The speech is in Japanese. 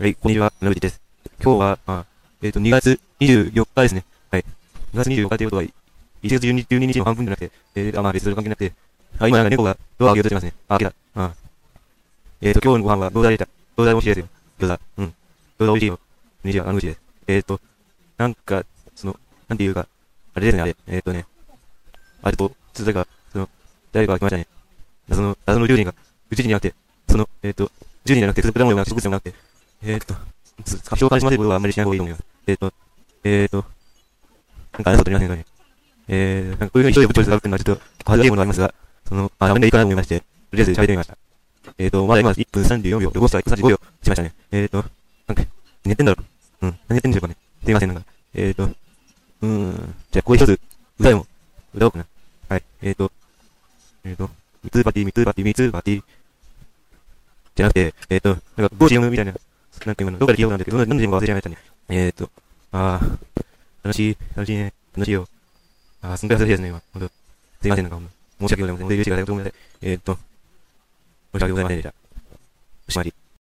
はい、こんにちは、野口です。今日は、あえっ、と、2月24日ですね。はい。2月24日ということは、1月12日 ,12 日の半分じゃなくて、えー、あ、まあ別に関係なくて、あ、今なんか猫がドアを開けようとしてますね。あ、開けた。あえっ、と、今日のご飯は餃子でした。餃子美味しいですよ。餃子。うん。餃子美味しいよ。こんにちは、野口です。えっ、と、なんか、その、なんていうか、あれですね、あれ。えっ、とね、あれと、ちょっと誰か、その、誰かが来ましたね。謎の、謎の宇宙人が、宇宙人じゃなくて、その、えっ、と、宇宙人じゃなくて、その果物でもな、植物でもなくて、えー、っと、紹介しませんことはあんまりしない方がいいと思います。えー、っと、えー、っと、なんかあれだとりませんかね。えー、なんかこういうふうに一人ぶチョイスがあるっていうのはちょっと、恥ずかしいものがありますが、その、あ、ダメでいいかなと思いまして、とりあえず喋ってみました。えー、っと、まだ今1分34秒、ロゴスは1分35秒しましたね。えー、っと、なんか、寝てんだろ。ううん、何やってんでしょうかね。すいません、なんか。えー、っと、うーん、じゃあ、ここ一つ、歌でも、歌おうかな。はい、えー、っと、え、っと、三つパティ、三つパティ、三つパティ、じゃなくて、えー、っと、なんか、ゴーシ読むみたいな、なんか今の、どっかで聞いたことあるんだけど、なんでも忘れちゃいましたね。えーっと、あー、楽しい、楽しいね、楽しいよ。あー、すんごい恥ずかしいですね、今。ほんと。すいません、なんか。申し訳ございません。本当に許してください。ごめんなさい。えーっと、申し訳ございませんでした。おしまい。